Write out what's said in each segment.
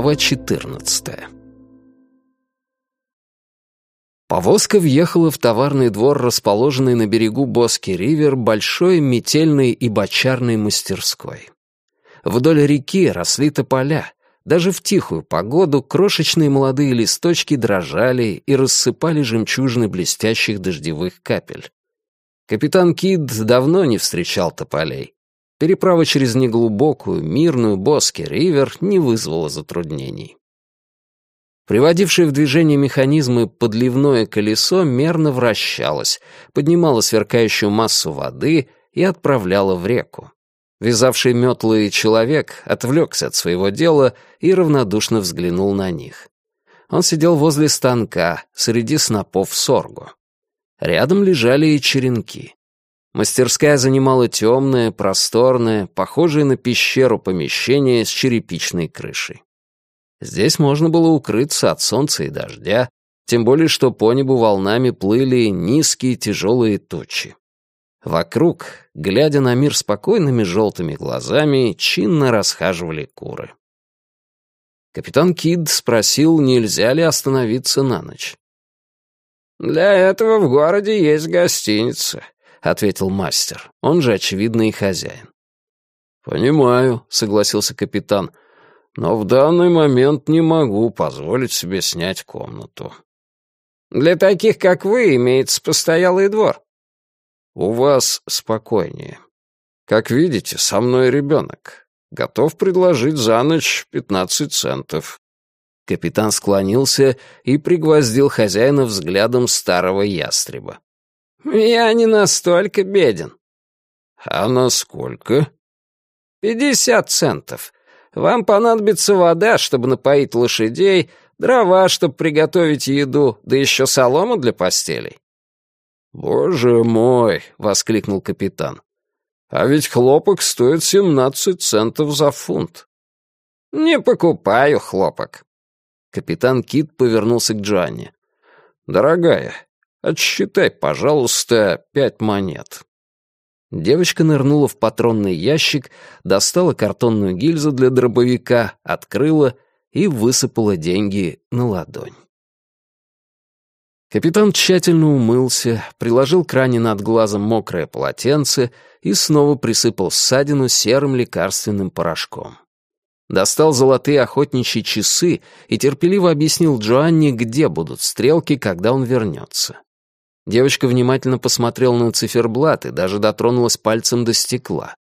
Глава 14 Повозка въехала в товарный двор, расположенный на берегу Боски-Ривер, большой метельной и бочарной мастерской. Вдоль реки росли тополя. Даже в тихую погоду крошечные молодые листочки дрожали и рассыпали жемчужины блестящих дождевых капель. Капитан Кид давно не встречал тополей. Переправа через неглубокую, мирную Боски-Ривер не вызвала затруднений. Приводившее в движение механизмы подливное колесо мерно вращалось, поднимало сверкающую массу воды и отправляло в реку. Вязавший метлы человек отвлекся от своего дела и равнодушно взглянул на них. Он сидел возле станка, среди снопов соргу. Рядом лежали и черенки. Мастерская занимала темное, просторное, похожее на пещеру помещение с черепичной крышей. Здесь можно было укрыться от солнца и дождя, тем более что по небу волнами плыли низкие тяжелые тучи. Вокруг, глядя на мир спокойными желтыми глазами, чинно расхаживали куры. Капитан Кид спросил, нельзя ли остановиться на ночь. «Для этого в городе есть гостиница», — ответил мастер, он же очевидный хозяин. «Понимаю», — согласился капитан, — «но в данный момент не могу позволить себе снять комнату». «Для таких, как вы, имеется постоялый двор». «У вас спокойнее. Как видите, со мной ребенок. Готов предложить за ночь пятнадцать центов». Капитан склонился и пригвоздил хозяина взглядом старого ястреба. «Я не настолько беден». «А насколько?» «Пятьдесят центов. Вам понадобится вода, чтобы напоить лошадей, дрова, чтобы приготовить еду, да еще солома для постелей». «Боже мой!» — воскликнул капитан. «А ведь хлопок стоит семнадцать центов за фунт». «Не покупаю хлопок». Капитан Кит повернулся к Джоанне. «Дорогая, Отсчитай, пожалуйста, пять монет». Девочка нырнула в патронный ящик, достала картонную гильзу для дробовика, открыла и высыпала деньги на ладонь. Капитан тщательно умылся, приложил к ране над глазом мокрое полотенце и снова присыпал ссадину серым лекарственным порошком. Достал золотые охотничьи часы и терпеливо объяснил Джоанне, где будут стрелки, когда он вернется. Девочка внимательно посмотрела на циферблат и даже дотронулась пальцем до стекла.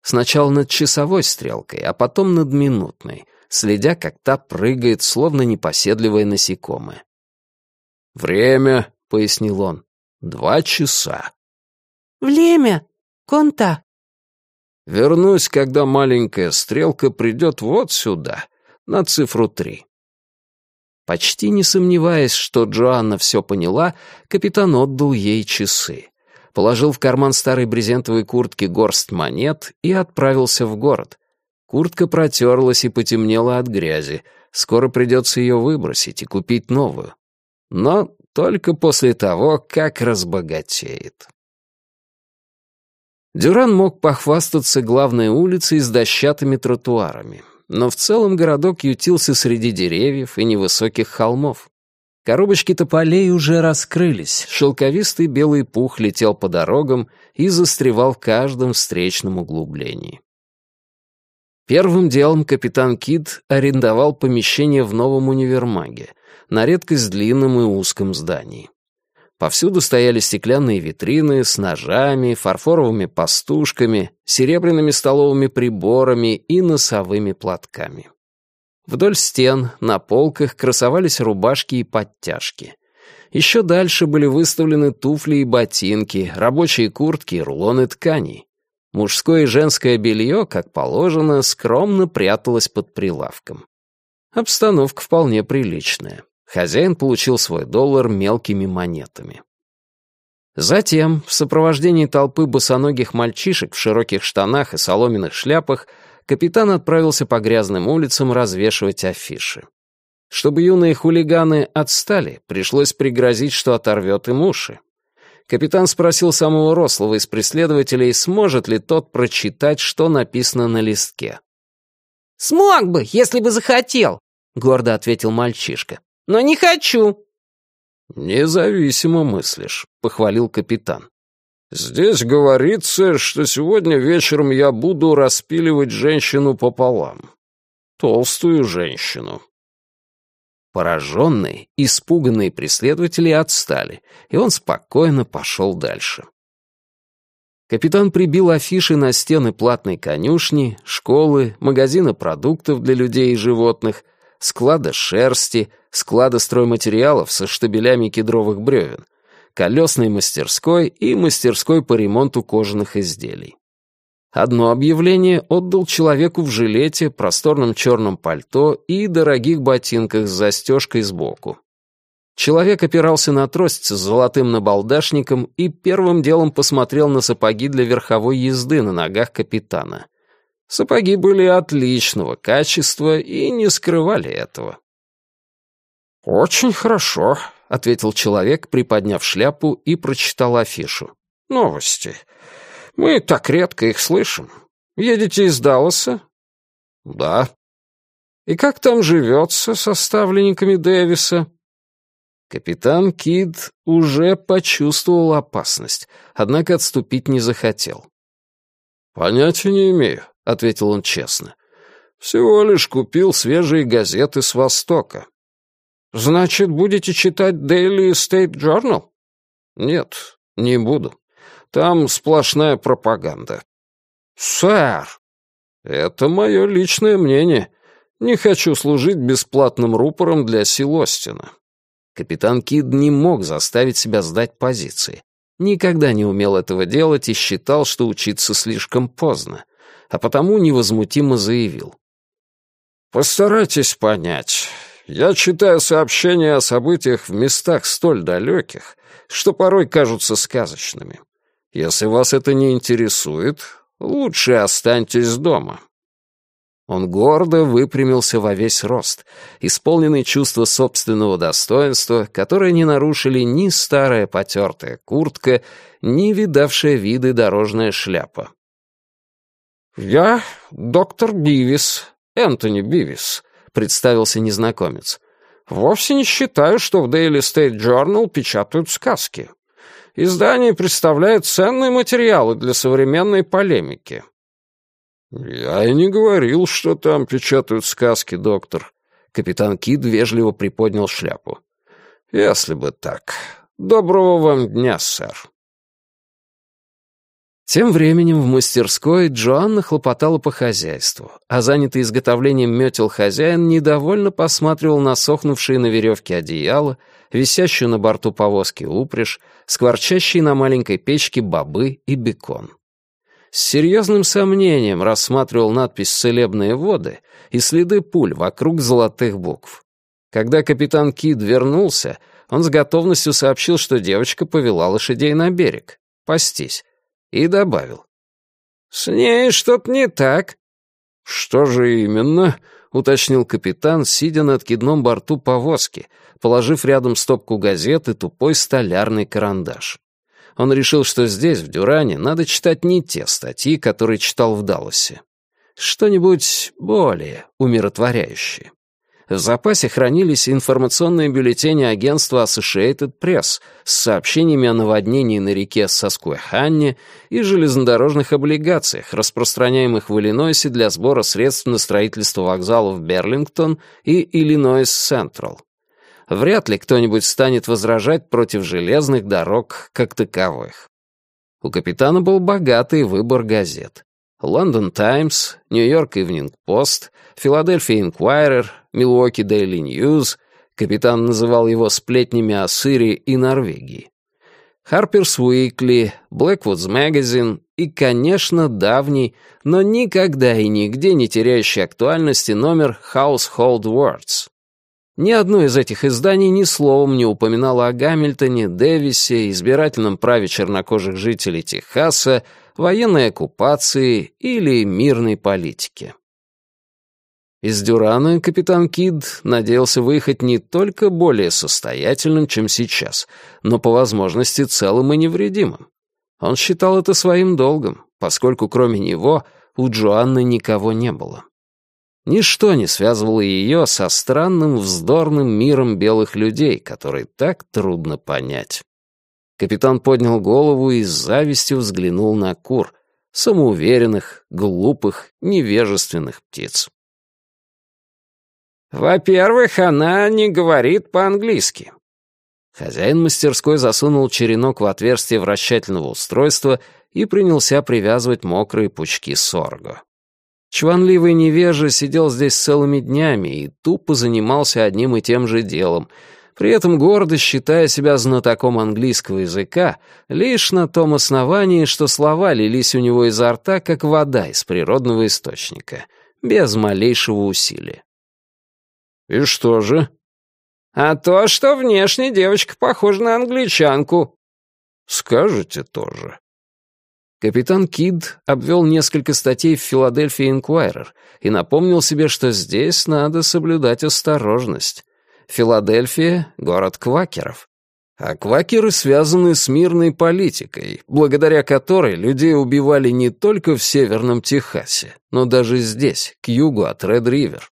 Сначала над часовой стрелкой, а потом над минутной, следя, как та прыгает, словно непоседливое насекомое. «Время», — пояснил он, — «два часа». «Время? Конта?» «Вернусь, когда маленькая стрелка придет вот сюда, на цифру три». Почти не сомневаясь, что Джоанна все поняла, капитан отдал ей часы. Положил в карман старой брезентовой куртки горсть монет и отправился в город. Куртка протерлась и потемнела от грязи. Скоро придется ее выбросить и купить новую. Но только после того, как разбогатеет. Дюран мог похвастаться главной улицей с дощатыми тротуарами но в целом городок ютился среди деревьев и невысоких холмов. Коробочки тополей уже раскрылись, шелковистый белый пух летел по дорогам и застревал в каждом встречном углублении. Первым делом капитан Кид арендовал помещение в новом универмаге, на редкость длинном и узком здании. Повсюду стояли стеклянные витрины с ножами, фарфоровыми пастушками, серебряными столовыми приборами и носовыми платками. Вдоль стен, на полках красовались рубашки и подтяжки. Еще дальше были выставлены туфли и ботинки, рабочие куртки и рулоны тканей. Мужское и женское белье, как положено, скромно пряталось под прилавком. Обстановка вполне приличная. Хозяин получил свой доллар мелкими монетами. Затем, в сопровождении толпы босоногих мальчишек в широких штанах и соломенных шляпах, капитан отправился по грязным улицам развешивать афиши. Чтобы юные хулиганы отстали, пришлось пригрозить, что оторвет им уши. Капитан спросил самого рослого из преследователей, сможет ли тот прочитать, что написано на листке. «Смог бы, если бы захотел», — гордо ответил мальчишка. «Но не хочу». «Независимо мыслишь», — похвалил капитан. «Здесь говорится, что сегодня вечером я буду распиливать женщину пополам. Толстую женщину». Пораженные, испуганные преследователи отстали, и он спокойно пошел дальше. Капитан прибил афиши на стены платной конюшни, школы, магазина продуктов для людей и животных, склада шерсти, склада стройматериалов со штабелями кедровых бревен, колесной мастерской и мастерской по ремонту кожаных изделий. Одно объявление отдал человеку в жилете, просторном черном пальто и дорогих ботинках с застежкой сбоку. Человек опирался на трость с золотым набалдашником и первым делом посмотрел на сапоги для верховой езды на ногах капитана. Сапоги были отличного качества и не скрывали этого. «Очень хорошо», — ответил человек, приподняв шляпу и прочитал афишу. «Новости. Мы так редко их слышим. Едете из Далласа?» «Да». «И как там живется со ставленниками Дэвиса?» Капитан Кид уже почувствовал опасность, однако отступить не захотел. «Понятия не имею», — ответил он честно. «Всего лишь купил свежие газеты с Востока». «Значит, будете читать Daily State Journal?» «Нет, не буду. Там сплошная пропаганда». «Сэр!» «Это мое личное мнение. Не хочу служить бесплатным рупором для Силостина». Капитан Кид не мог заставить себя сдать позиции. Никогда не умел этого делать и считал, что учиться слишком поздно, а потому невозмутимо заявил. «Постарайтесь понять. Я читаю сообщения о событиях в местах столь далеких, что порой кажутся сказочными. Если вас это не интересует, лучше останьтесь дома». Он гордо выпрямился во весь рост, исполненный чувства собственного достоинства, которое не нарушили ни старая потертая куртка, ни видавшая виды дорожная шляпа. «Я доктор Бивис, Энтони Бивис», — представился незнакомец. «Вовсе не считаю, что в Daily State Journal печатают сказки. Издание представляет ценные материалы для современной полемики». «Я и не говорил, что там печатают сказки, доктор». Капитан Кид вежливо приподнял шляпу. «Если бы так. Доброго вам дня, сэр». Тем временем в мастерской Джоанна хлопотала по хозяйству, а занятый изготовлением метел хозяин недовольно посматривал на сохнувшие на веревке одеяло, висящую на борту повозки упряжь, скворчащие на маленькой печке бобы и бекон. С серьезным сомнением рассматривал надпись «Целебные воды» и следы пуль вокруг золотых букв. Когда капитан Кид вернулся, он с готовностью сообщил, что девочка повела лошадей на берег, пастись, и добавил. «С ней что-то не так». «Что же именно?» — уточнил капитан, сидя на откидном борту повозки, положив рядом стопку газет и тупой столярный карандаш он решил, что здесь, в Дюране, надо читать не те статьи, которые читал в Далласе. Что-нибудь более умиротворяющее. В запасе хранились информационные бюллетени агентства Associated Press с сообщениями о наводнении на реке Саскуэханне и железнодорожных облигациях, распространяемых в Иллинойсе для сбора средств на строительство вокзалов Берлингтон и Иллинойс Централ вряд ли кто-нибудь станет возражать против железных дорог как таковых. У капитана был богатый выбор газет. Лондон Таймс, Нью-Йорк Ивнинг Пост, Филадельфия Инквайрер, Милуоки Дейли Ньюз, капитан называл его сплетнями о сыре и Норвегии, Харперс Уикли, Блэквудс Магазин и, конечно, давний, но никогда и нигде не теряющий актуальности номер Household Words. Ни одно из этих изданий ни словом не упоминало о Гамильтоне, Дэвисе, избирательном праве чернокожих жителей Техаса, военной оккупации или мирной политике. Из Дюрана капитан Кид надеялся выехать не только более состоятельным, чем сейчас, но по возможности целым и невредимым. Он считал это своим долгом, поскольку кроме него у Джоанны никого не было. Ничто не связывало ее со странным вздорным миром белых людей, который так трудно понять. Капитан поднял голову и с завистью взглянул на кур, самоуверенных, глупых, невежественных птиц. «Во-первых, она не говорит по-английски». Хозяин мастерской засунул черенок в отверстие вращательного устройства и принялся привязывать мокрые пучки сорго. Чванливый невежа сидел здесь целыми днями и тупо занимался одним и тем же делом, при этом гордо считая себя знатоком английского языка, лишь на том основании, что слова лились у него изо рта, как вода из природного источника, без малейшего усилия. «И что же?» «А то, что внешне девочка похожа на англичанку». «Скажете тоже». Капитан Кид обвел несколько статей в Филадельфии Инквайрер и напомнил себе, что здесь надо соблюдать осторожность. Филадельфия — город квакеров. А квакеры связаны с мирной политикой, благодаря которой людей убивали не только в Северном Техасе, но даже здесь, к югу от Ред-Ривер.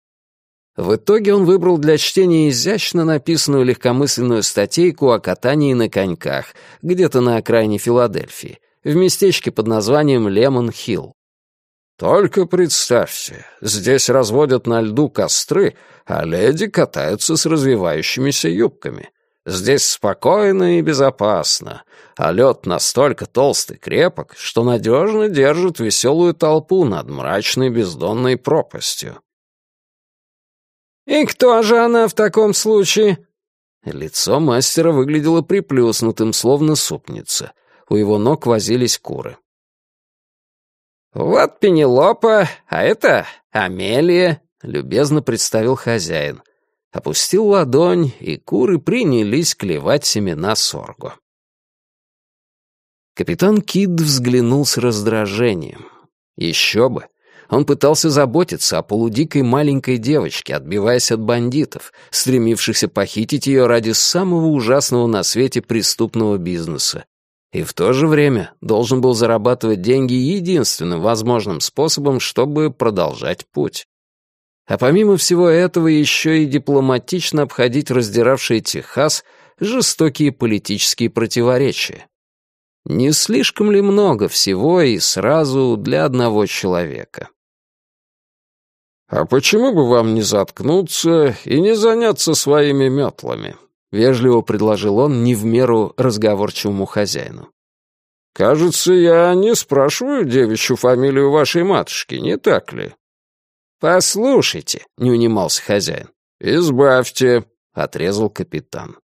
В итоге он выбрал для чтения изящно написанную легкомысленную статейку о катании на коньках, где-то на окраине Филадельфии, в местечке под названием Лемон-Хилл. Только представьте, здесь разводят на льду костры, а леди катаются с развивающимися юбками. Здесь спокойно и безопасно, а лед настолько толстый крепок, что надежно держит веселую толпу над мрачной бездонной пропастью. «И кто же она в таком случае?» Лицо мастера выглядело приплюснутым, словно супница. У его ног возились куры. «Вот Пенелопа, а это Амелия», — любезно представил хозяин. Опустил ладонь, и куры принялись клевать семена сорго. Капитан Кид взглянул с раздражением. Еще бы. Он пытался заботиться о полудикой маленькой девочке, отбиваясь от бандитов, стремившихся похитить ее ради самого ужасного на свете преступного бизнеса и в то же время должен был зарабатывать деньги единственным возможным способом, чтобы продолжать путь. А помимо всего этого еще и дипломатично обходить раздиравший Техас жестокие политические противоречия. Не слишком ли много всего и сразу для одного человека? «А почему бы вам не заткнуться и не заняться своими метлами?» — вежливо предложил он не в меру разговорчивому хозяину. «Кажется, я не спрашиваю девичью фамилию вашей матушки, не так ли?» «Послушайте», — не унимался хозяин. «Избавьте», — отрезал капитан.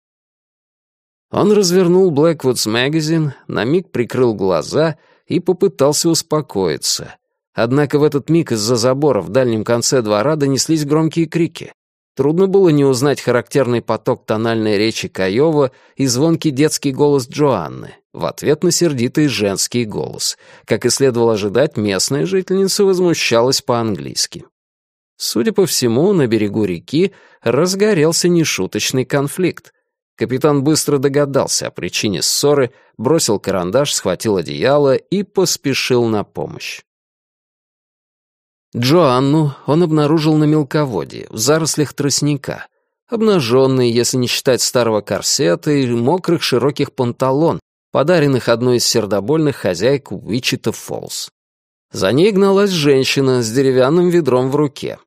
Он развернул Blackwood's Magazine, на миг прикрыл глаза и попытался успокоиться. Однако в этот миг из-за забора в дальнем конце двора донеслись громкие крики. Трудно было не узнать характерный поток тональной речи Каева и звонкий детский голос Джоанны в ответ на сердитый женский голос. Как и следовало ожидать, местная жительница возмущалась по-английски. Судя по всему, на берегу реки разгорелся нешуточный конфликт. Капитан быстро догадался о причине ссоры, бросил карандаш, схватил одеяло и поспешил на помощь. Джоанну он обнаружил на мелководье, в зарослях тростника, обнаженной, если не считать старого корсета и мокрых широких панталон, подаренных одной из сердобольных хозяек Уичита Фолс. За ней гналась женщина с деревянным ведром в руке.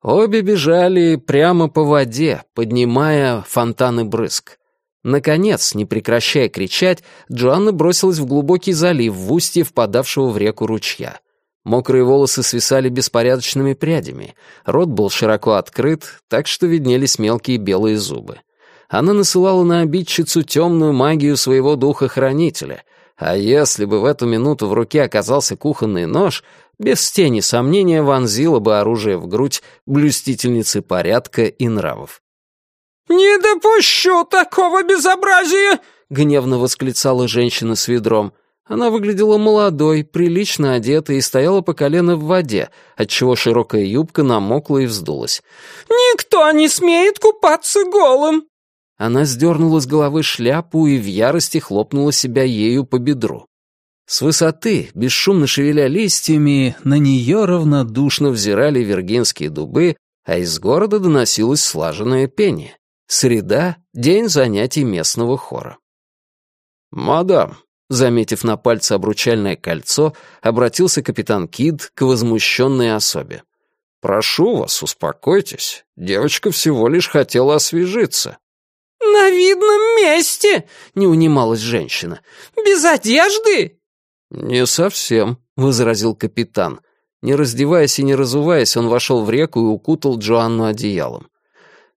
Обе бежали прямо по воде, поднимая фонтаны брызг. Наконец, не прекращая кричать, Джоанна бросилась в глубокий залив в устье впадавшего в реку ручья. Мокрые волосы свисали беспорядочными прядями, рот был широко открыт, так что виднелись мелкие белые зубы. Она насылала на обидчицу темную магию своего духа-хранителя, а если бы в эту минуту в руке оказался кухонный нож, без тени сомнения вонзила бы оружие в грудь блюстительницы порядка и нравов. «Не допущу такого безобразия!» — гневно восклицала женщина с ведром — она выглядела молодой, прилично одетой и стояла по колено в воде, отчего широкая юбка намокла и вздулась. «Никто не смеет купаться голым!» Она сдернула с головы шляпу и в ярости хлопнула себя ею по бедру. С высоты, бесшумно шевеля листьями, на нее равнодушно взирали виргинские дубы, а из города доносилось слаженное пение. Среда — день занятий местного хора. «Мадам», заметив на пальце обручальное кольцо, обратился капитан Кид к возмущенной особе. «Прошу вас, успокойтесь. Девочка всего лишь хотела освежиться». «На видном месте!» — не унималась женщина. «Без одежды?» «Не совсем», — возразил капитан. Не раздеваясь и не разуваясь, он вошел в реку и укутал Джоанну одеялом.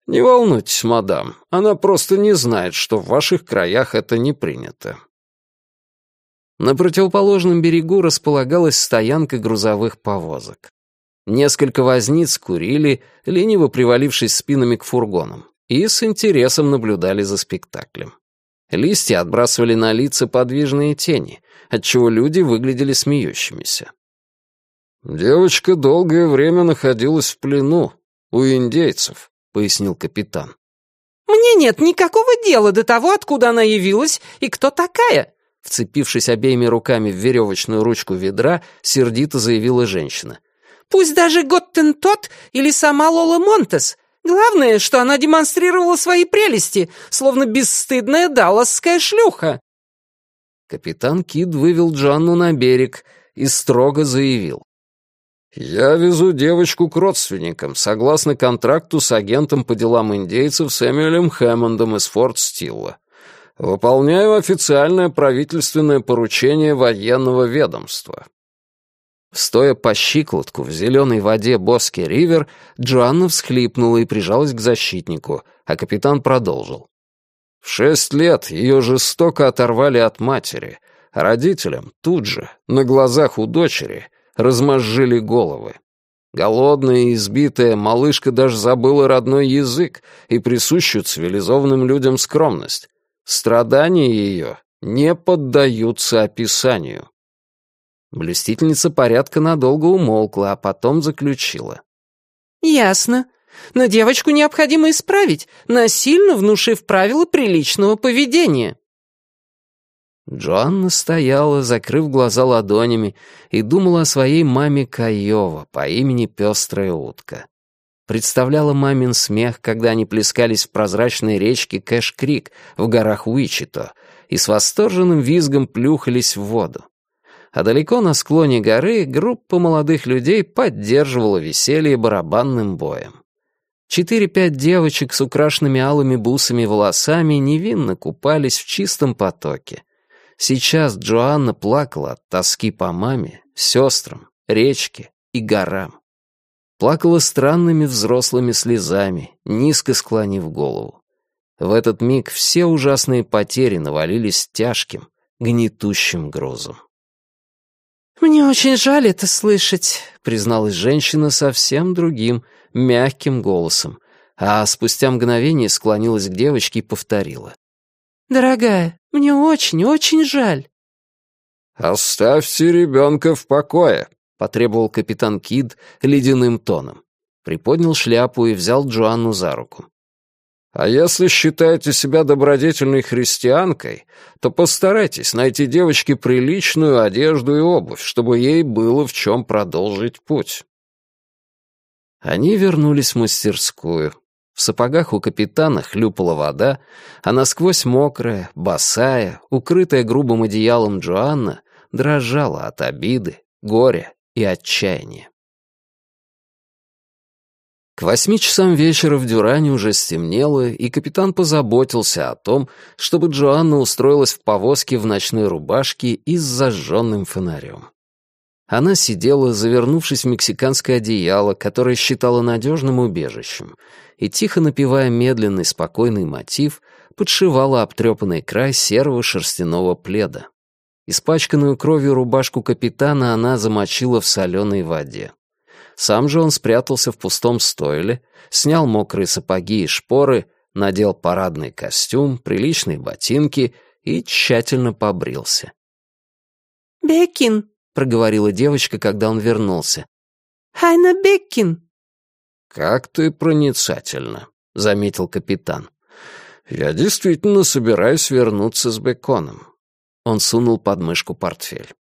«Не волнуйтесь, мадам, она просто не знает, что в ваших краях это не принято». На противоположном берегу располагалась стоянка грузовых повозок. Несколько возниц курили, лениво привалившись спинами к фургонам, и с интересом наблюдали за спектаклем. Листья отбрасывали на лица подвижные тени, отчего люди выглядели смеющимися. «Девочка долгое время находилась в плену у индейцев», — пояснил капитан. «Мне нет никакого дела до того, откуда она явилась и кто такая», вцепившись обеими руками в веревочную ручку ведра, сердито заявила женщина. «Пусть даже Готтентот или сама Лола Монтес. Главное, что она демонстрировала свои прелести, словно бесстыдная далласская шлюха». Капитан Кид вывел Джанну на берег и строго заявил. «Я везу девочку к родственникам, согласно контракту с агентом по делам индейцев Сэмюэлем Хэммондом из Форт Стилла. Выполняю официальное правительственное поручение военного ведомства». Стоя по щиколотку в зеленой воде Боски-Ривер, Джоанна всхлипнула и прижалась к защитнику, а капитан продолжил. В шесть лет ее жестоко оторвали от матери, а родителям тут же, на глазах у дочери, размозжили головы. Голодная и избитая, малышка даже забыла родной язык и присущую цивилизованным людям скромность. Страдания ее не поддаются описанию. Блюстительница порядка надолго умолкла, а потом заключила. «Ясно. Но девочку необходимо исправить, насильно внушив правила приличного поведения». Джоанна стояла, закрыв глаза ладонями, и думала о своей маме Каева по имени Пестрая утка. Представляла мамин смех, когда они плескались в прозрачной речке Кэш-Крик в горах Уичито и с восторженным визгом плюхались в воду. А далеко на склоне горы группа молодых людей поддерживала веселье барабанным боем. Четыре-пять девочек с украшенными алыми бусами волосами невинно купались в чистом потоке. Сейчас Джоанна плакала от тоски по маме, сестрам, речке и горам. Плакала странными взрослыми слезами, низко склонив голову. В этот миг все ужасные потери навалились тяжким, гнетущим грузом. «Мне очень жаль это слышать», — призналась женщина совсем другим, мягким голосом, а спустя мгновение склонилась к девочке и повторила. «Дорогая, мне очень-очень жаль». «Оставьте ребенка в покое», — потребовал капитан Кид ледяным тоном. Приподнял шляпу и взял Джоанну за руку. «А если считаете себя добродетельной христианкой, то постарайтесь найти девочке приличную одежду и обувь, чтобы ей было в чем продолжить путь». Они вернулись в мастерскую. В сапогах у капитана хлюпала вода, а насквозь мокрая, босая, укрытая грубым одеялом Джоанна дрожала от обиды, горя и отчаяния. К восьми часам вечера в Дюране уже стемнело, и капитан позаботился о том, чтобы Джоанна устроилась в повозке в ночной рубашке и с зажженным фонарем. Она сидела, завернувшись в мексиканское одеяло, которое считала надежным убежищем, и, тихо напевая медленный, спокойный мотив, подшивала обтрепанный край серого шерстяного пледа. Испачканную кровью рубашку капитана она замочила в соленой воде. Сам же он спрятался в пустом стойле, снял мокрые сапоги и шпоры, надел парадный костюм, приличные ботинки и тщательно побрился. «Бекин», проговорила девочка, когда он вернулся. «Хайна Беккин». «Как ты проницательна», — заметил капитан. «Я действительно собираюсь вернуться с Беконом. Он сунул под мышку портфель.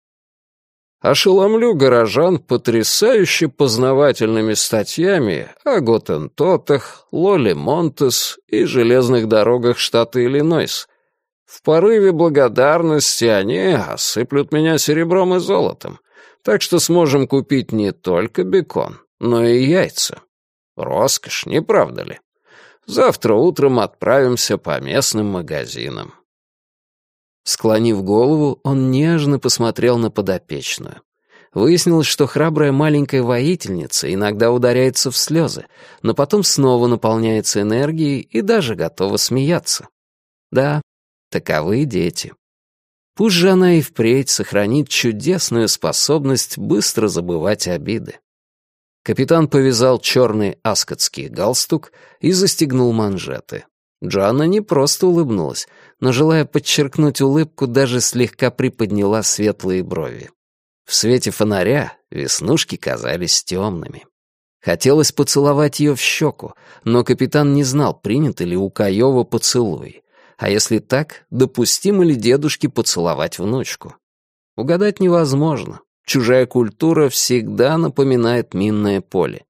Ошеломлю горожан потрясающе познавательными статьями о Готентотах, Лоле Монтес и железных дорогах штата Иллинойс. В порыве благодарности они осыплют меня серебром и золотом, так что сможем купить не только бекон, но и яйца. Роскошь, не правда ли? Завтра утром отправимся по местным магазинам. Склонив голову, он нежно посмотрел на подопечную. Выяснилось, что храбрая маленькая воительница иногда ударяется в слезы, но потом снова наполняется энергией и даже готова смеяться. Да, таковы дети. Пусть же она и впредь сохранит чудесную способность быстро забывать обиды. Капитан повязал черный аскотский галстук и застегнул манжеты. Джоанна не просто улыбнулась, но, желая подчеркнуть улыбку, даже слегка приподняла светлые брови. В свете фонаря веснушки казались темными. Хотелось поцеловать ее в щеку, но капитан не знал, принято ли у Каева поцелуй. А если так, допустимо ли дедушке поцеловать внучку? Угадать невозможно. Чужая культура всегда напоминает минное поле.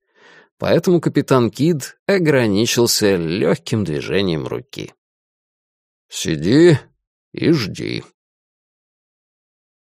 Поэтому капитан Кид ограничился легким движением руки. «Сиди и жди»,